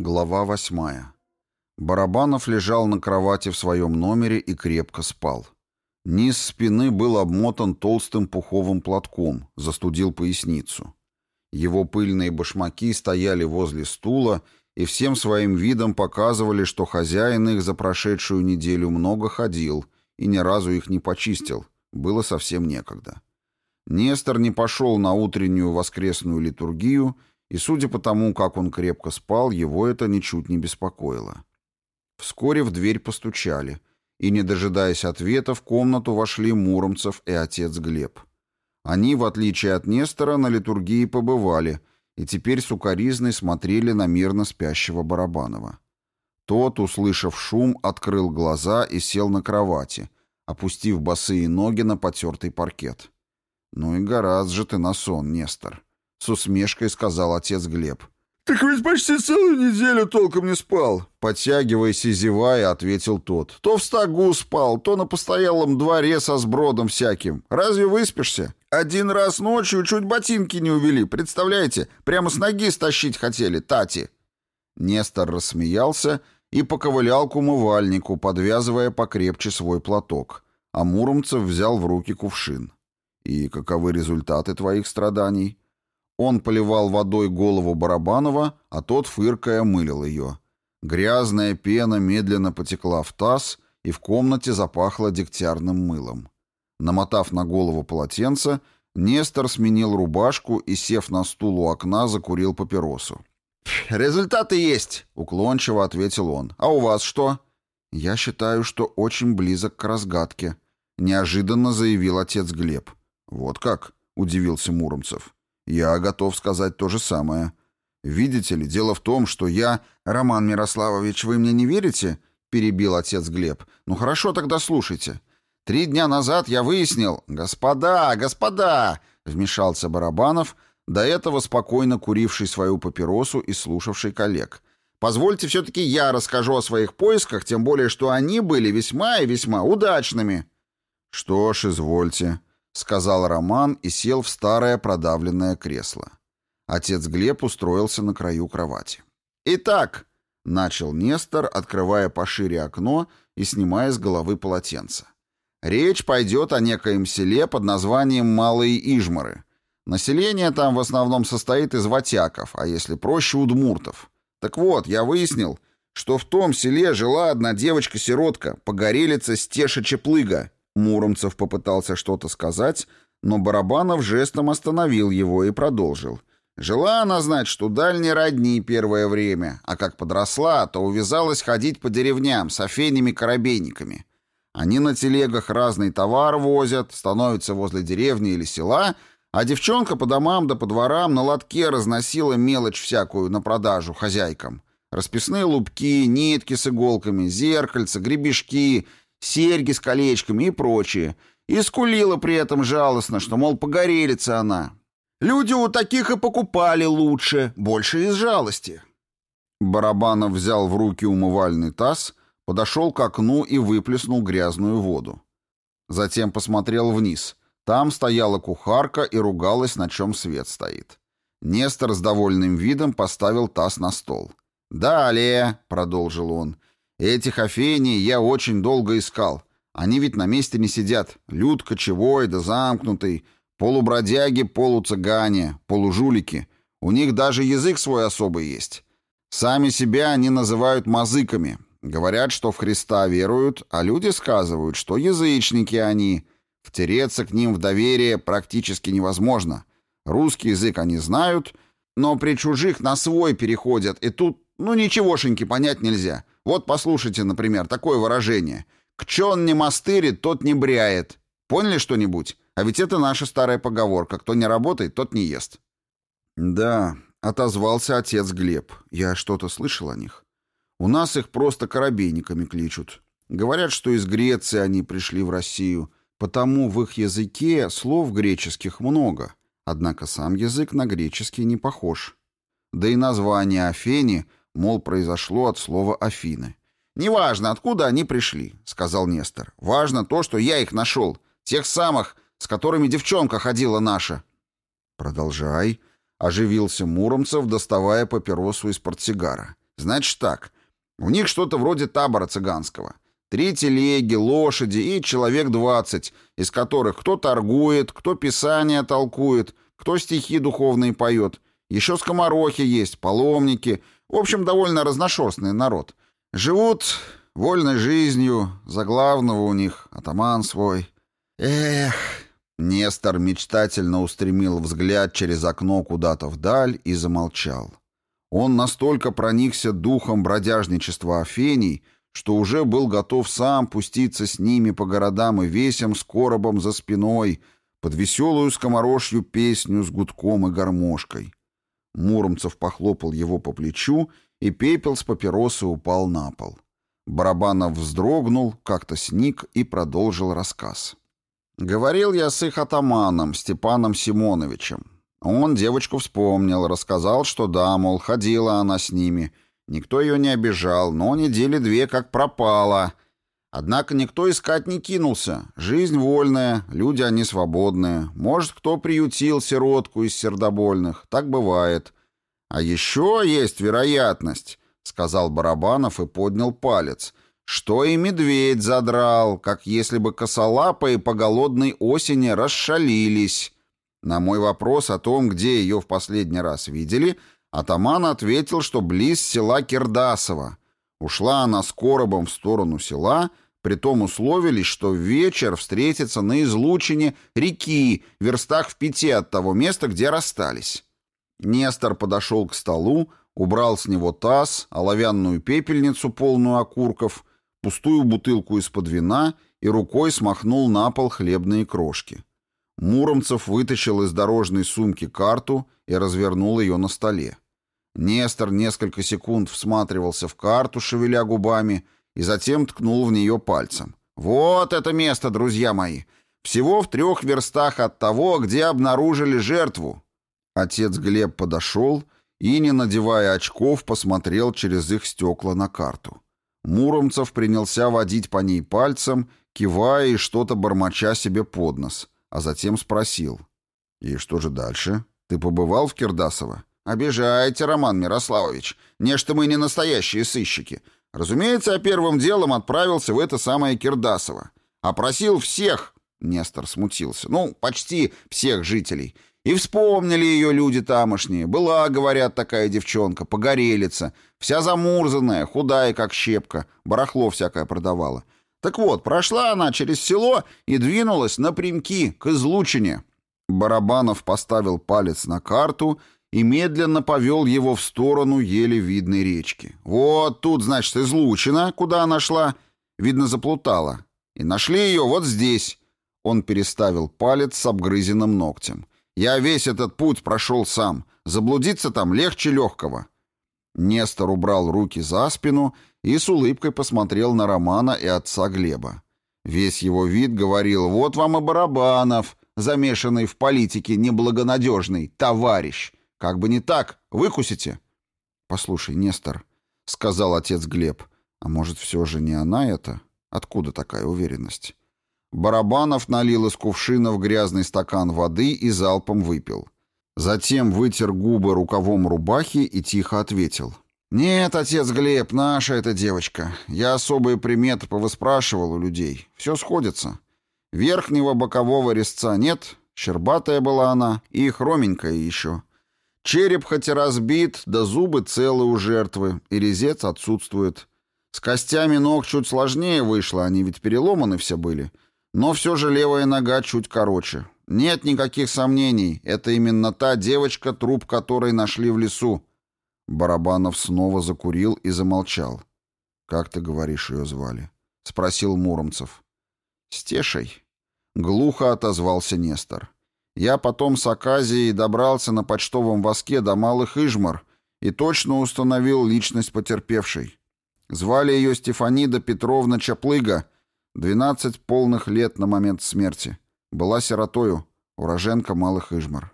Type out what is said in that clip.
Глава восьмая. Барабанов лежал на кровати в своем номере и крепко спал. Низ спины был обмотан толстым пуховым платком, застудил поясницу. Его пыльные башмаки стояли возле стула и всем своим видом показывали, что хозяин их за прошедшую неделю много ходил и ни разу их не почистил, было совсем некогда. Нестор не пошел на утреннюю воскресную литургию и, судя по тому, как он крепко спал, его это ничуть не беспокоило. Вскоре в дверь постучали, и, не дожидаясь ответа, в комнату вошли Муромцев и отец Глеб. Они, в отличие от Нестора, на литургии побывали и теперь сукоризной смотрели на мирно спящего Барабанова. Тот, услышав шум, открыл глаза и сел на кровати, опустив босые ноги на потертый паркет. «Ну и гораздо же ты на сон, Нестор!» — с усмешкой сказал отец Глеб. «Так ведь почти целую неделю толком не спал!» Подтягиваясь и зевая, ответил тот. «То в стагу спал, то на постоялом дворе со сбродом всяким. Разве выспишься? Один раз ночью чуть ботинки не увели, представляете? Прямо с ноги стащить хотели, Тати!» Нестор рассмеялся и поковылял к умывальнику, подвязывая покрепче свой платок. А Муромцев взял в руки кувшин. «И каковы результаты твоих страданий?» Он поливал водой голову Барабанова, а тот, фыркая, мылил ее. Грязная пена медленно потекла в таз, и в комнате запахло дегтярным мылом. Намотав на голову полотенце, Нестор сменил рубашку и, сев на стул у окна, закурил папиросу. «Результаты есть!» — уклончиво ответил он. «А у вас что?» «Я считаю, что очень близок к разгадке», — неожиданно заявил отец Глеб. «Вот как?» — удивился Муромцев. Я готов сказать то же самое. Видите ли, дело в том, что я... Роман Мирославович, вы мне не верите? Перебил отец Глеб. Ну хорошо, тогда слушайте. Три дня назад я выяснил... Господа, господа! Вмешался Барабанов, до этого спокойно куривший свою папиросу и слушавший коллег. Позвольте все-таки я расскажу о своих поисках, тем более, что они были весьма и весьма удачными. Что ж, извольте, сказал Роман и сел в старое продавленное кресло. Отец Глеб устроился на краю кровати. «Итак», — начал Нестор, открывая пошире окно и снимая с головы полотенце. «Речь пойдет о некоем селе под названием Малые Ижмары. Население там в основном состоит из ватяков, а если проще, удмуртов. Так вот, я выяснил, что в том селе жила одна девочка-сиротка, погорелица Стеша Чеплыга». Муромцев попытался что-то сказать, но Барабанов жестом остановил его и продолжил. Жила она, знать, что дальней родни первое время, а как подросла, то увязалась ходить по деревням с офейными коробейниками. Они на телегах разный товар возят, становятся возле деревни или села, а девчонка по домам да по дворам на лотке разносила мелочь всякую на продажу хозяйкам. Расписные лупки, нитки с иголками, зеркальца, гребешки, серьги с колечками и прочее, и скулила при этом жалостно, что, мол, погорелится она. Люди у таких и покупали лучше, больше из жалости. Барабанов взял в руки умывальный таз, подошел к окну и выплеснул грязную воду. Затем посмотрел вниз. Там стояла кухарка и ругалась, на чем свет стоит. Нестор с довольным видом поставил таз на стол. «Далее», — продолжил он, Этих Афений я очень долго искал. Они ведь на месте не сидят. Люд кочевой да замкнутый, полубродяги, полуцыгане, полужулики. У них даже язык свой особый есть. Сами себя они называют мазыками. Говорят, что в Христа веруют, а люди сказывают, что язычники они. Втереться к ним в доверие практически невозможно. Русский язык они знают, но при чужих на свой переходят, и тут, ну, ничегошеньки понять нельзя». Вот послушайте, например, такое выражение. «Кчё он не мастырит, тот не бряет». Поняли что-нибудь? А ведь это наша старая поговорка. Кто не работает, тот не ест. Да, отозвался отец Глеб. Я что-то слышал о них. У нас их просто корабейниками кличут. Говорят, что из Греции они пришли в Россию, потому в их языке слов греческих много. Однако сам язык на греческий не похож. Да и название Афени Мол, произошло от слова «Афины». «Неважно, откуда они пришли», — сказал Нестор. «Важно то, что я их нашел. Тех самых, с которыми девчонка ходила наша». «Продолжай», — оживился Муромцев, доставая папиросу из портсигара. «Значит так, у них что-то вроде табора цыганского. Три телеги, лошади и человек двадцать, из которых кто торгует, кто писание толкует, кто стихи духовные поет. Еще скоморохи есть, паломники — в общем, довольно разношерстный народ. Живут вольной жизнью, за главного у них атаман свой. Эх, Нестор мечтательно устремил взгляд через окно куда-то вдаль и замолчал. Он настолько проникся духом бродяжничества Афений, что уже был готов сам пуститься с ними по городам и весям с коробом за спиной, под веселую скоморожью песню с гудком и гармошкой. Муромцев похлопал его по плечу, и пепел с папиросы упал на пол. Барабанов вздрогнул, как-то сник и продолжил рассказ. «Говорил я с их атаманом, Степаном Симоновичем. Он девочку вспомнил, рассказал, что да, мол, ходила она с ними. Никто ее не обижал, но недели две как пропала». Однако никто искать не кинулся. Жизнь вольная, люди они свободные. Может, кто приютил сиротку из сердобольных. Так бывает. А еще есть вероятность, сказал Барабанов и поднял палец, что и медведь задрал, как если бы косолапые по голодной осени расшалились. На мой вопрос о том, где ее в последний раз видели, атаман ответил, что близ села Кирдасова — Ушла она с коробом в сторону села, при том условились, что вечер встретится на излучине реки, верстах в пяти от того места, где расстались. Нестор подошел к столу, убрал с него таз, оловянную пепельницу, полную окурков, пустую бутылку из-под вина и рукой смахнул на пол хлебные крошки. Муромцев вытащил из дорожной сумки карту и развернул ее на столе. Нестор несколько секунд всматривался в карту, шевеля губами, и затем ткнул в нее пальцем. «Вот это место, друзья мои! Всего в трех верстах от того, где обнаружили жертву!» Отец Глеб подошел и, не надевая очков, посмотрел через их стекла на карту. Муромцев принялся водить по ней пальцем, кивая и что-то бормоча себе под нос, а затем спросил. «И что же дальше? Ты побывал в Кирдасово?» «Обижаете, Роман Мирославович. Нечто мы не настоящие сыщики. Разумеется, я первым делом отправился в это самое Кирдасово. Опросил всех...» Нестор смутился. «Ну, почти всех жителей. И вспомнили ее люди тамошние. Была, говорят, такая девчонка, погорелица. Вся замурзанная, худая, как щепка. Барахло всякое продавала. Так вот, прошла она через село и двинулась напрямки, к излучине». Барабанов поставил палец на карту и медленно повел его в сторону еле видной речки. «Вот тут, значит, излучина, куда она шла. Видно, заплутала. И нашли ее вот здесь». Он переставил палец с обгрызенным ногтем. «Я весь этот путь прошел сам. Заблудиться там легче легкого». Нестор убрал руки за спину и с улыбкой посмотрел на Романа и отца Глеба. Весь его вид говорил «Вот вам и Барабанов, замешанный в политике неблагонадежный, товарищ». Как бы не так, выкусите. Послушай, Нестор, сказал отец Глеб. А может, все же не она это? Откуда такая уверенность? Барабанов налил из кувшина в грязный стакан воды и залпом выпил. Затем вытер губы рукавом рубахи и тихо ответил. «Нет, отец Глеб, наша эта девочка. Я особые приметы повыспрашивал у людей. Все сходится. Верхнего бокового резца нет, щербатая была она и хроменькая еще. Череп хоть и разбит, да зубы целы у жертвы, и резец отсутствует. С костями ног чуть сложнее вышло, они ведь переломаны все были. Но все же левая нога чуть короче. Нет никаких сомнений, это именно та девочка, труп которой нашли в лесу. Барабанов снова закурил и замолчал. «Как ты говоришь, ее звали?» — спросил Муромцев. «Стешей». Глухо отозвался Нестор. Я потом с Аказией добрался на почтовом воске до Малых Ижмар и точно установил личность потерпевшей. Звали ее Стефанида Петровна Чаплыга, 12 полных лет на момент смерти. Была сиротою, уроженка Малых Ижмар.